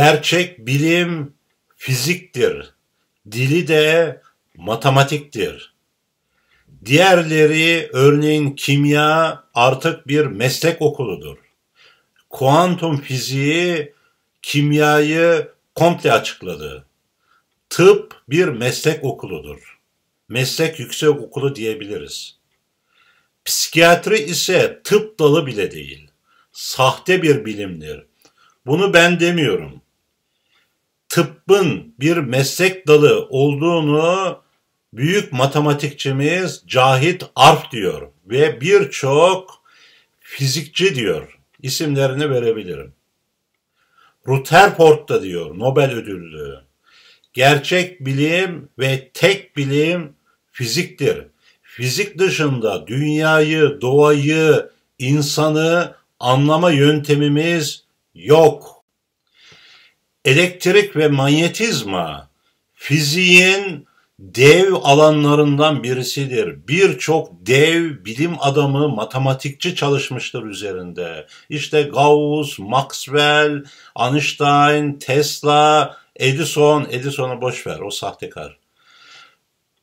Gerçek bilim fiziktir. Dili de matematiktir. Diğerleri örneğin kimya artık bir meslek okuludur. Kuantum fiziği kimyayı komple açıkladı. Tıp bir meslek okuludur. Meslek yüksek okulu diyebiliriz. Psikiyatri ise tıp dalı bile değil. Sahte bir bilimdir. Bunu ben demiyorum. Tıbbın bir meslek dalı olduğunu büyük matematikçimiz Cahit Arf diyor ve birçok fizikçi diyor. İsimlerini verebilirim. Rutherford da diyor Nobel ödüllü. Gerçek bilim ve tek bilim fiziktir. Fizik dışında dünyayı, doğayı, insanı anlama yöntemimiz yok. Elektrik ve manyetizma fiziğin dev alanlarından birisidir. Birçok dev bilim adamı, matematikçi çalışmıştır üzerinde. İşte Gauss, Maxwell, Einstein, Tesla, Edison, Edison'u boş ver o sahtekar.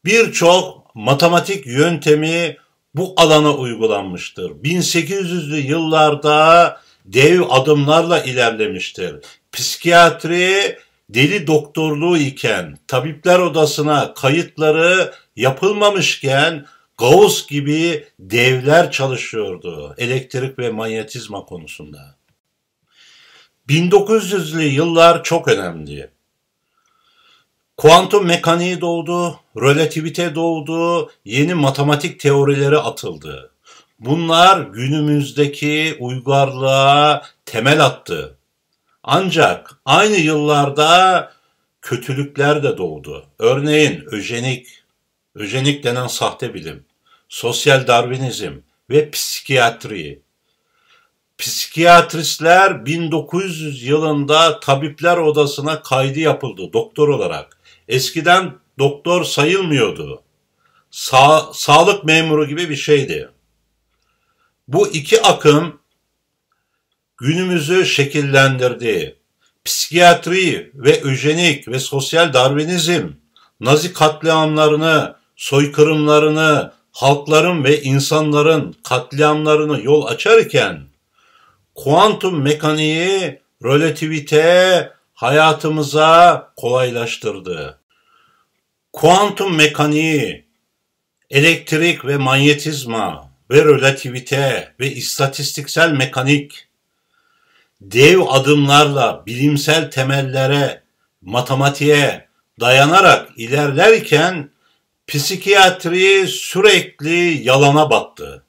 Birçok matematik yöntemi bu alana uygulanmıştır. 1800'lü yıllarda dev adımlarla ilerlemiştir. Psikiyatri deli doktorluğu iken, tabipler odasına kayıtları yapılmamışken Gauss gibi devler çalışıyordu elektrik ve manyetizma konusunda. 1900'lü yıllar çok önemli. Kuantum mekaniği doğdu, relativite doğdu, yeni matematik teorileri atıldı. Bunlar günümüzdeki uygarlığa temel attı. Ancak aynı yıllarda kötülükler de doğdu. Örneğin öjenik, öjenik denen sahte bilim, sosyal darwinizm ve psikiyatri. Psikiyatristler 1900 yılında tabipler odasına kaydı yapıldı doktor olarak. Eskiden doktor sayılmıyordu. Sa sağlık memuru gibi bir şeydi. Bu iki akım günümüzü şekillendirdi. Psikiyatri ve öjenik ve sosyal darwinizm Nazi katliamlarını, soykırımlarını, halkların ve insanların katliamlarını yol açarken kuantum mekaniği, relativite hayatımıza kolaylaştırdı. Kuantum mekaniği, elektrik ve manyetizma ve relativite ve istatistiksel mekanik dev adımlarla bilimsel temellere, matematiğe dayanarak ilerlerken psikiyatri sürekli yalana battı.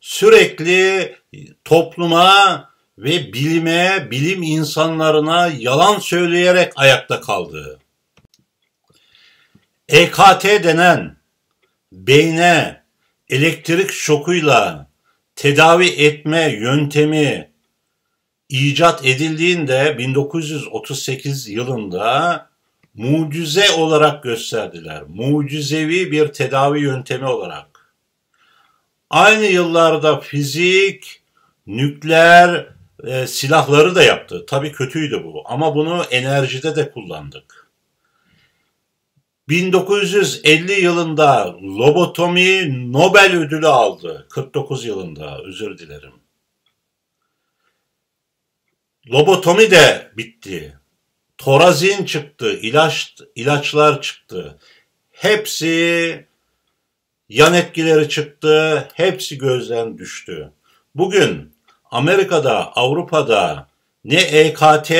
Sürekli topluma ve bilime, bilim insanlarına yalan söyleyerek ayakta kaldı. EKT denen beyne elektrik şokuyla tedavi etme yöntemi icat edildiğinde 1938 yılında mucize olarak gösterdiler. Mucizevi bir tedavi yöntemi olarak. Aynı yıllarda fizik, nükleer e, silahları da yaptı. Tabii kötüydü bu ama bunu enerjide de kullandık. 1950 yılında lobotomi Nobel ödülü aldı. 49 yılında özür dilerim. Lobotomi de bitti. Torazin çıktı, ilaç ilaçlar çıktı. Hepsi yan etkileri çıktı, hepsi gözden düştü. Bugün Amerika'da, Avrupa'da ne EKT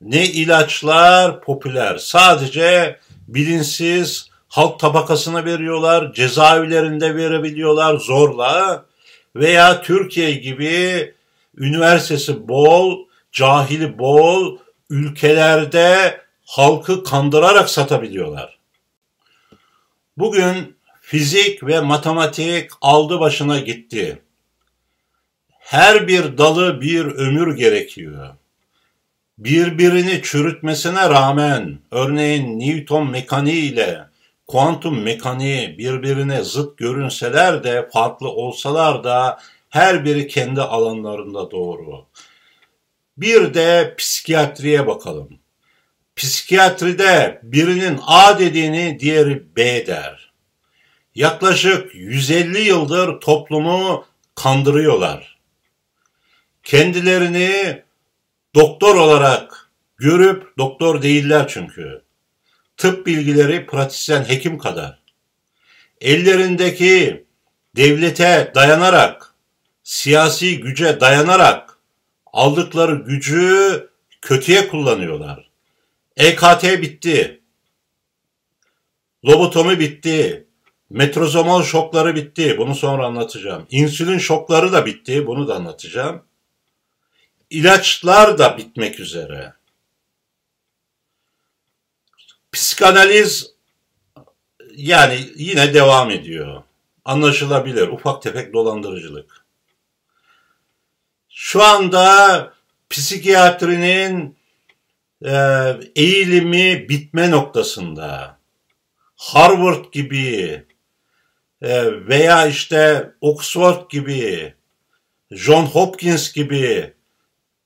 ne ilaçlar popüler. Sadece bilinçsiz halk tabakasına veriyorlar, cezaevlerinde verebiliyorlar zorla veya Türkiye gibi üniversitesi bol, cahili bol ülkelerde halkı kandırarak satabiliyorlar. Bugün fizik ve matematik aldı başına gitti. Her bir dalı bir ömür gerekiyor. Birbirini çürütmesine rağmen örneğin Newton mekaniği ile kuantum mekaniği birbirine zıt görünseler de farklı olsalar da her biri kendi alanlarında doğru. Bir de psikiyatriye bakalım. Psikiyatride birinin A dediğini diğeri B der. Yaklaşık 150 yıldır toplumu kandırıyorlar. Kendilerini doktor olarak görüp doktor değiller çünkü. Tıp bilgileri pratisyen hekim kadar. Ellerindeki devlete dayanarak, siyasi güce dayanarak aldıkları gücü kötüye kullanıyorlar. EKT bitti. Lobotomi bitti. Metrozomol şokları bitti. Bunu sonra anlatacağım. İnsülin şokları da bitti. Bunu da anlatacağım. İlaçlar da bitmek üzere. Psikanaliz yani yine devam ediyor. Anlaşılabilir. Ufak tefek dolandırıcılık. Şu anda psikiyatrinin e, eğilimi bitme noktasında. Harvard gibi e, veya işte Oxford gibi, John Hopkins gibi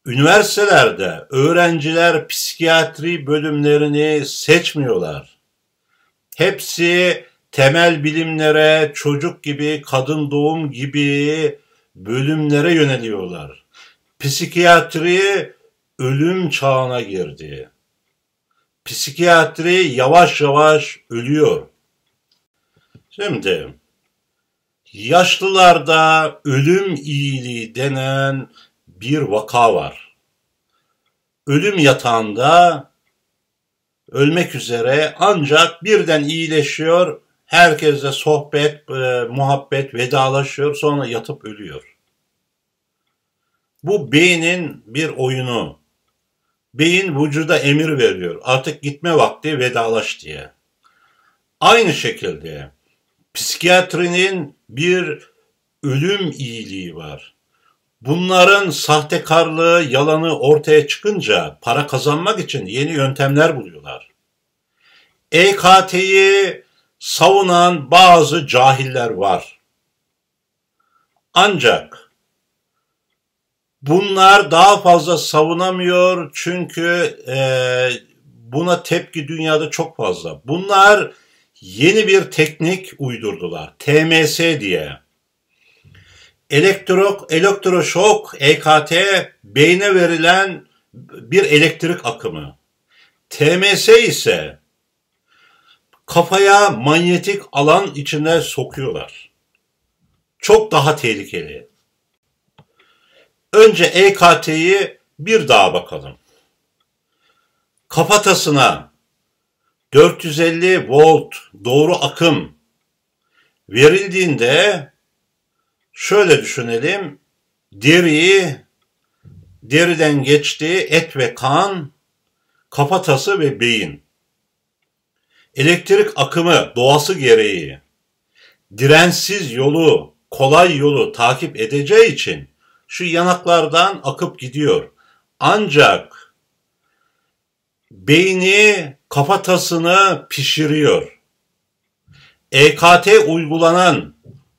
üniversitelerde öğrenciler psikiyatri bölümlerini seçmiyorlar. Hepsi temel bilimlere, çocuk gibi, kadın doğum gibi bölümlere yöneliyorlar. Psikiyatri ölüm çağına girdi. Psikiyatri yavaş yavaş ölüyor. Şimdi yaşlılarda ölüm iyiliği denen bir vaka var. Ölüm yatağında ölmek üzere ancak birden iyileşiyor, herkesle sohbet, e, muhabbet, vedalaşıyor, sonra yatıp ölüyor. Bu beynin bir oyunu. Beyin vücuda emir veriyor. Artık gitme vakti vedalaş diye. Aynı şekilde psikiyatrinin bir ölüm iyiliği var. Bunların sahtekarlığı, yalanı ortaya çıkınca para kazanmak için yeni yöntemler buluyorlar. EKT'yi savunan bazı cahiller var. Ancak bunlar daha fazla savunamıyor çünkü e, buna tepki dünyada çok fazla. Bunlar yeni bir teknik uydurdular. TMS diye. Elektro, elektroşok, EKT beyne verilen bir elektrik akımı. TMS ise kafaya manyetik alan içine sokuyorlar. Çok daha tehlikeli. Önce EKT'yi bir daha bakalım. Kafatasına 450 volt doğru akım verildiğinde şöyle düşünelim. Deriyi deriden geçti et ve kan, kafatası ve beyin. Elektrik akımı doğası gereği dirensiz yolu, kolay yolu takip edeceği için şu yanaklardan akıp gidiyor. Ancak beyni kafatasını pişiriyor. EKT uygulanan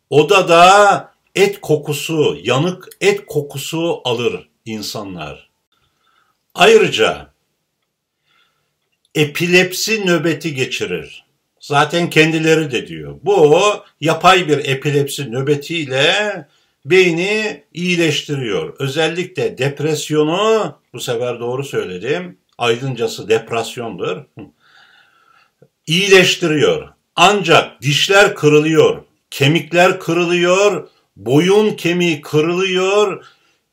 odada et kokusu, yanık et kokusu alır insanlar. Ayrıca epilepsi nöbeti geçirir. Zaten kendileri de diyor. Bu yapay bir epilepsi nöbetiyle beyni iyileştiriyor. Özellikle depresyonu, bu sefer doğru söyledim, aydıncası depresyondur, iyileştiriyor. Ancak dişler kırılıyor, kemikler kırılıyor, boyun kemiği kırılıyor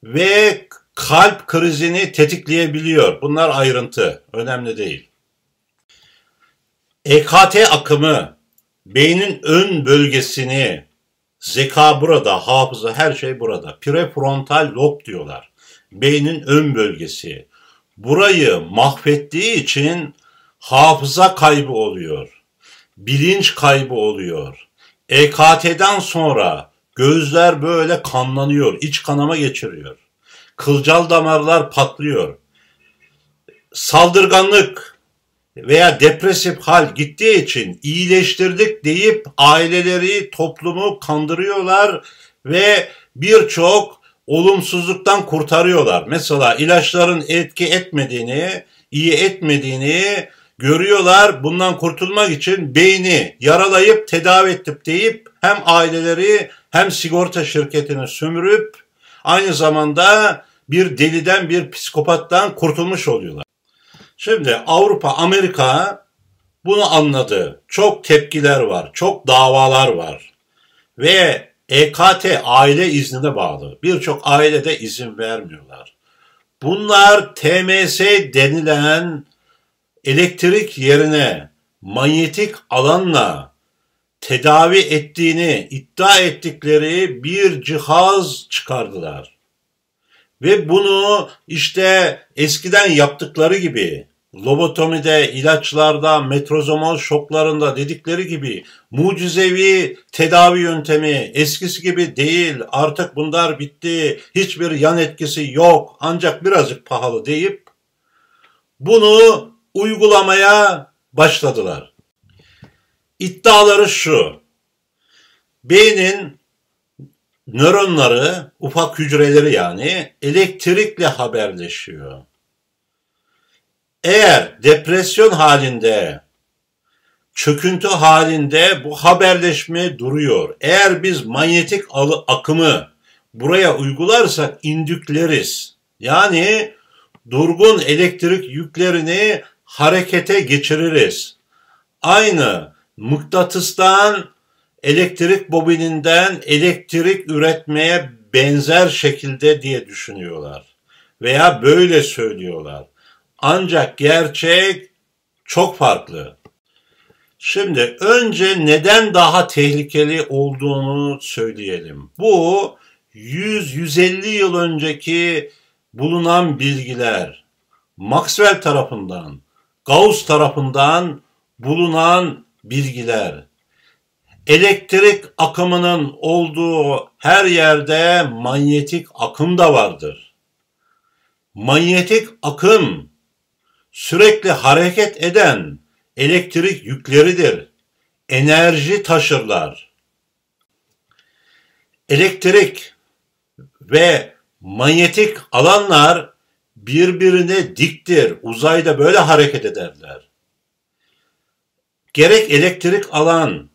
ve kalp krizini tetikleyebiliyor. Bunlar ayrıntı, önemli değil. EKT akımı beynin ön bölgesini zeka burada, hafıza her şey burada. Prefrontal lob diyorlar. Beynin ön bölgesi. Burayı mahvettiği için hafıza kaybı oluyor. Bilinç kaybı oluyor. EKT'den sonra gözler böyle kanlanıyor, iç kanama geçiriyor. Kılcal damarlar patlıyor. Saldırganlık, veya depresif hal gittiği için iyileştirdik deyip aileleri, toplumu kandırıyorlar ve birçok olumsuzluktan kurtarıyorlar. Mesela ilaçların etki etmediğini, iyi etmediğini görüyorlar. Bundan kurtulmak için beyni yaralayıp tedavi ettik deyip hem aileleri hem sigorta şirketini sömürüp aynı zamanda bir deliden bir psikopattan kurtulmuş oluyorlar. Şimdi Avrupa, Amerika bunu anladı. Çok tepkiler var, çok davalar var. Ve EKT aile iznine bağlı. Birçok ailede izin vermiyorlar. Bunlar TMS denilen elektrik yerine manyetik alanla tedavi ettiğini iddia ettikleri bir cihaz çıkardılar. Ve bunu işte eskiden yaptıkları gibi lobotomide, ilaçlarda, metrozomol şoklarında dedikleri gibi mucizevi tedavi yöntemi eskisi gibi değil. Artık bunlar bitti. Hiçbir yan etkisi yok. Ancak birazcık pahalı deyip bunu uygulamaya başladılar. İddiaları şu. Beynin nöronları, ufak hücreleri yani elektrikle haberleşiyor. Eğer depresyon halinde, çöküntü halinde bu haberleşme duruyor. Eğer biz manyetik akımı buraya uygularsak indükleriz. Yani durgun elektrik yüklerini harekete geçiririz. Aynı mıknatıstan elektrik bobininden elektrik üretmeye benzer şekilde diye düşünüyorlar. Veya böyle söylüyorlar. Ancak gerçek çok farklı. Şimdi önce neden daha tehlikeli olduğunu söyleyelim. Bu 100-150 yıl önceki bulunan bilgiler Maxwell tarafından, Gauss tarafından bulunan bilgiler. Elektrik akımının olduğu her yerde manyetik akım da vardır. Manyetik akım sürekli hareket eden elektrik yükleridir. Enerji taşırlar. Elektrik ve manyetik alanlar birbirine diktir. Uzayda böyle hareket ederler. Gerek elektrik alan,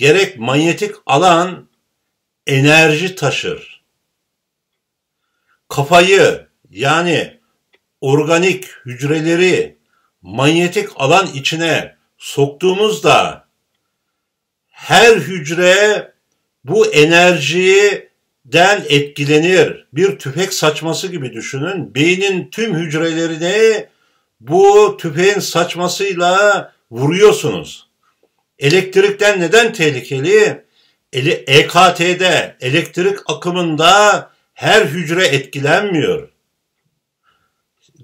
gerek manyetik alan enerji taşır. Kafayı yani organik hücreleri manyetik alan içine soktuğumuzda her hücre bu enerjiden etkilenir. Bir tüfek saçması gibi düşünün. Beynin tüm hücrelerini bu tüfeğin saçmasıyla vuruyorsunuz. Elektrikten neden tehlikeli? EKT'de, elektrik akımında her hücre etkilenmiyor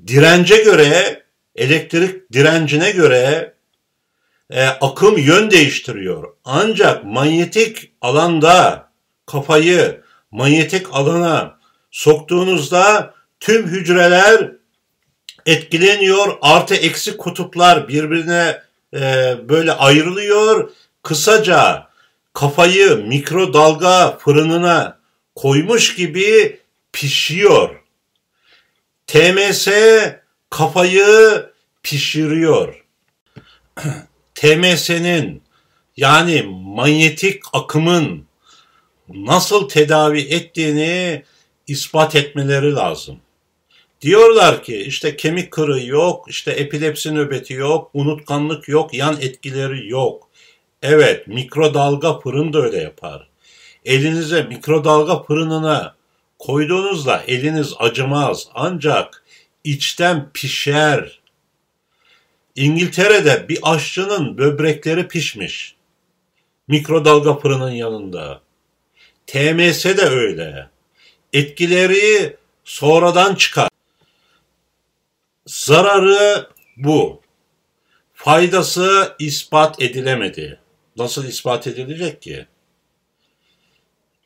dirence göre, elektrik direncine göre e, akım yön değiştiriyor. Ancak manyetik alanda kafayı manyetik alana soktuğunuzda tüm hücreler etkileniyor. Artı eksi kutuplar birbirine e, böyle ayrılıyor. Kısaca kafayı mikrodalga fırınına koymuş gibi pişiyor. TMS kafayı pişiriyor. TMS'nin yani manyetik akımın nasıl tedavi ettiğini ispat etmeleri lazım. Diyorlar ki işte kemik kırığı yok, işte epilepsi nöbeti yok, unutkanlık yok, yan etkileri yok. Evet, mikrodalga fırın da öyle yapar. Elinize mikrodalga fırınına Koyduğunuzda eliniz acımaz ancak içten pişer. İngiltere'de bir aşçının böbrekleri pişmiş. Mikrodalga fırının yanında. TMS de öyle. Etkileri sonradan çıkar. Zararı bu. Faydası ispat edilemedi. Nasıl ispat edilecek ki?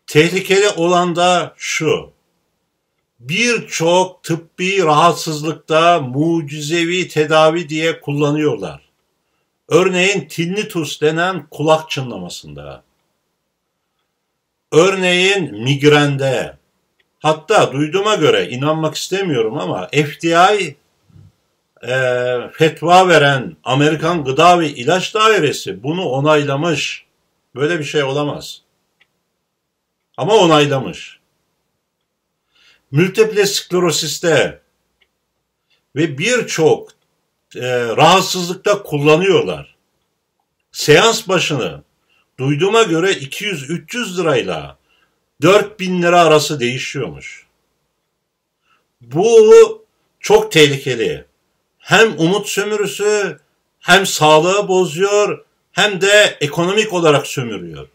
Tehlikeli olan da şu. Birçok tıbbi rahatsızlıkta mucizevi tedavi diye kullanıyorlar. Örneğin tinnitus denen kulak çınlamasında. Örneğin migrende. Hatta duyduğuma göre inanmak istemiyorum ama FDI e, fetva veren Amerikan Gıda ve İlaç Dairesi bunu onaylamış. Böyle bir şey olamaz. Ama onaylamış. Multiple sklerosiste ve birçok e, rahatsızlıkta kullanıyorlar. Seans başını duyduğuma göre 200-300 lirayla 4000 lira arası değişiyormuş. Bu çok tehlikeli. Hem umut sömürüsü hem sağlığı bozuyor hem de ekonomik olarak sömürüyor.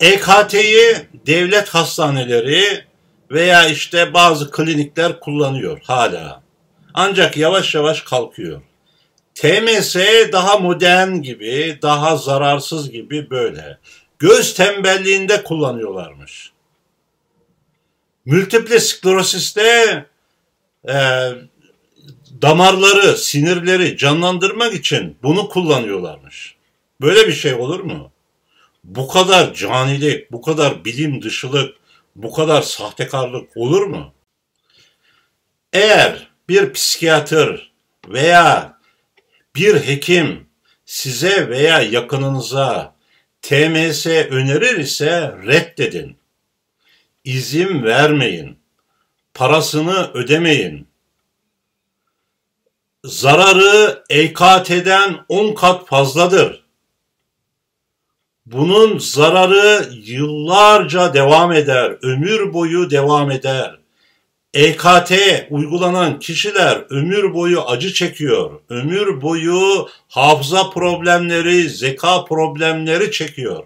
EKT'yi devlet hastaneleri veya işte bazı klinikler kullanıyor hala. Ancak yavaş yavaş kalkıyor. TMS daha modern gibi, daha zararsız gibi böyle. Göz tembelliğinde kullanıyorlarmış. Multiple sklerosiste e, damarları, sinirleri canlandırmak için bunu kullanıyorlarmış. Böyle bir şey olur mu? Bu kadar canilik, bu kadar bilim dışılık, bu kadar sahtekarlık olur mu? Eğer bir psikiyatr veya bir hekim size veya yakınınıza TMS önerir ise reddedin. İzin vermeyin. Parasını ödemeyin. Zararı EKT'den 10 kat fazladır. Bunun zararı yıllarca devam eder, ömür boyu devam eder. EKT uygulanan kişiler ömür boyu acı çekiyor. Ömür boyu hafıza problemleri, zeka problemleri çekiyor.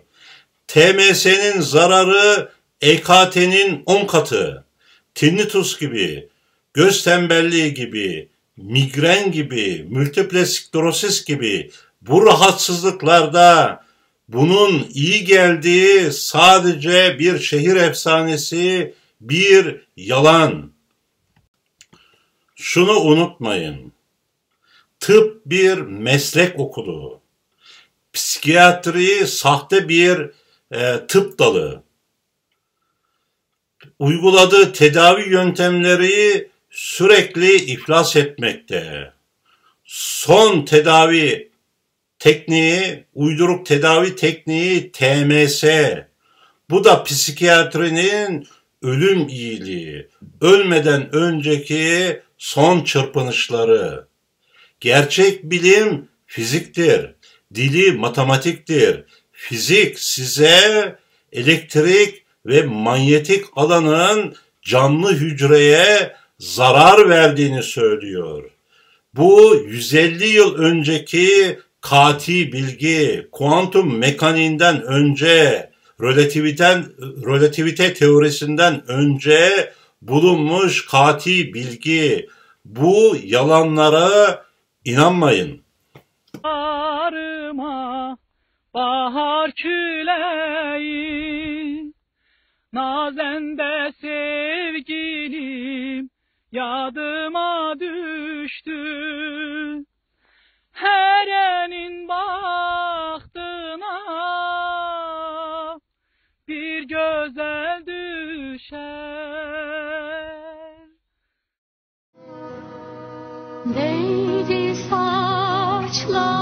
TMS'nin zararı EKT'nin 10 katı. Tinnitus gibi, göz tembelliği gibi, migren gibi, multiple sklerosis gibi bu rahatsızlıklarda bunun iyi geldiği sadece bir şehir efsanesi, bir yalan. Şunu unutmayın. Tıp bir meslek okulu. Psikiyatri sahte bir e, tıp dalı. Uyguladığı tedavi yöntemleri sürekli iflas etmekte. Son tedavi tekniği, uyduruk tedavi tekniği TMS. Bu da psikiyatrinin ölüm iyiliği, ölmeden önceki son çırpınışları. Gerçek bilim fiziktir, dili matematiktir. Fizik size elektrik ve manyetik alanın canlı hücreye zarar verdiğini söylüyor. Bu 150 yıl önceki kati bilgi, kuantum mekaniğinden önce, relativiten, relativite teorisinden önce bulunmuş kati bilgi. Bu yalanlara inanmayın. Arıma bahar küleği Nazende sevgilim yadıma düştü. Her enin bahtına bir güzel düşer. Değdi saçlar